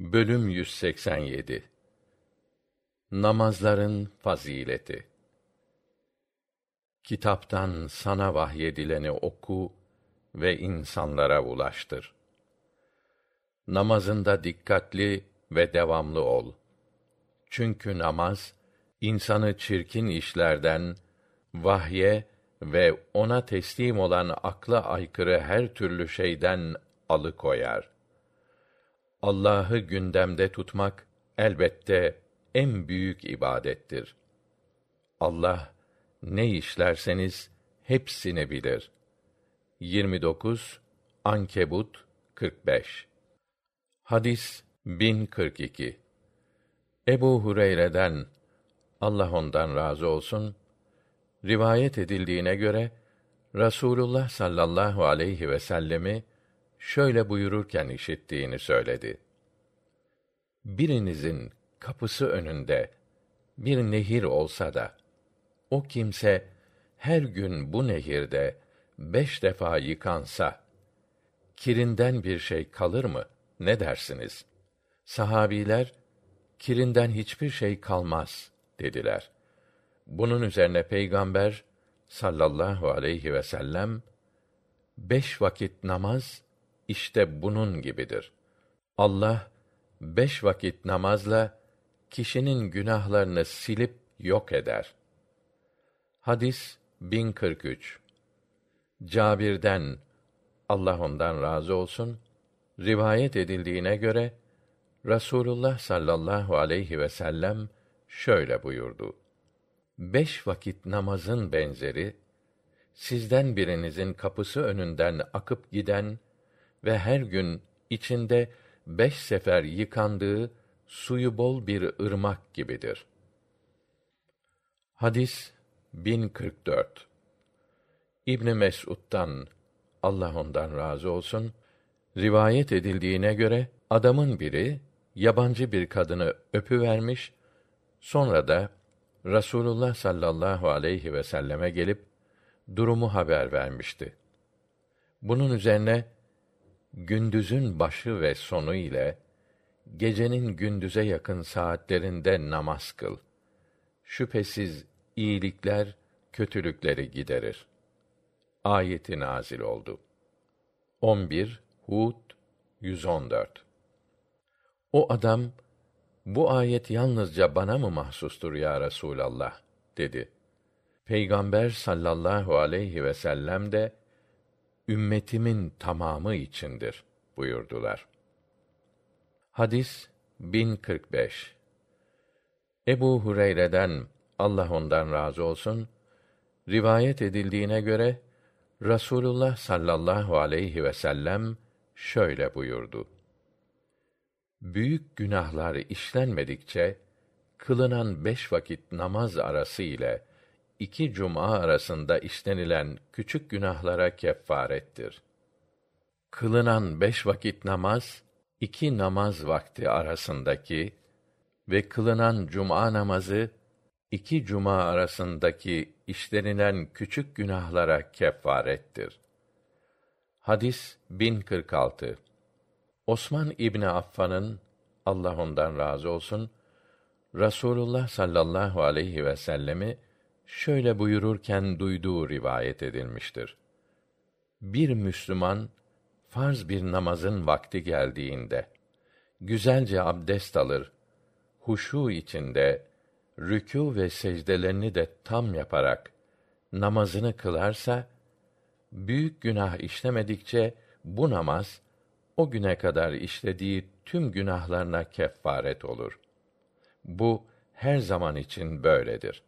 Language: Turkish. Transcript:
Bölüm 187 Namazların fazileti Kitaptan sana vahyedileni oku ve insanlara ulaştır. Namazında dikkatli ve devamlı ol. Çünkü namaz insanı çirkin işlerden, vahye ve ona teslim olan akla aykırı her türlü şeyden alıkoyar. Allah'ı gündemde tutmak elbette en büyük ibadettir. Allah ne işlerseniz hepsini bilir. 29 Ankebut 45 Hadis 1042 Ebu Hureyre'den Allah ondan razı olsun rivayet edildiğine göre Rasulullah sallallahu aleyhi ve sellemi şöyle buyururken işittiğini söyledi. Birinizin kapısı önünde bir nehir olsa da o kimse her gün bu nehirde beş defa yıkansa kirinden bir şey kalır mı? Ne dersiniz? Sahabiler kirinden hiçbir şey kalmaz dediler. Bunun üzerine peygamber sallallahu aleyhi ve sellem beş vakit namaz işte bunun gibidir. Allah beş vakit namazla kişinin günahlarını silip yok eder. Hadis 1043 Cabir'den Allah ondan razı olsun rivayet edildiğine göre Rasulullah sallallahu aleyhi ve sellem şöyle buyurdu. Beş vakit namazın benzeri, sizden birinizin kapısı önünden akıp giden ve her gün içinde beş sefer yıkandığı suyu bol bir ırmak gibidir. Hadis 1044 İbn Mes'ud'dan Allah ondan razı olsun rivayet edildiğine göre adamın biri yabancı bir kadını öpüvermiş sonra da Rasulullah sallallahu aleyhi ve selleme gelip durumu haber vermişti. Bunun üzerine gündüzün başı ve sonu ile gecenin gündüze yakın saatlerinde namaz kıl. Şüphesiz iyilikler kötülükleri giderir. Ayeti nazil oldu. 11 Hud 114 O adam bu ayet yalnızca bana mı mahsustur ya Resulallah dedi. Peygamber sallallahu aleyhi ve sellem de ümmetimin tamamı içindir buyurdular. Hadis 1045 Ebu Hureyre'den Allah ondan razı olsun rivayet edildiğine göre Rasulullah sallallahu aleyhi ve sellem şöyle buyurdu. Büyük günahlar işlenmedikçe kılınan beş vakit namaz arası ile iki cuma arasında işlenilen küçük günahlara kefarettir. Kılınan beş vakit namaz, iki namaz vakti arasındaki ve kılınan cuma namazı, iki cuma arasındaki işlenilen küçük günahlara kefarettir. Hadis 1046 Osman İbni Affan'ın, Allah ondan razı olsun, Rasulullah sallallahu aleyhi ve sellemi şöyle buyururken duyduğu rivayet edilmiştir. Bir Müslüman farz bir namazın vakti geldiğinde güzelce abdest alır, huşu içinde rükû ve secdelerini de tam yaparak namazını kılarsa büyük günah işlemedikçe bu namaz o güne kadar işlediği tüm günahlarına kefaret olur. Bu her zaman için böyledir.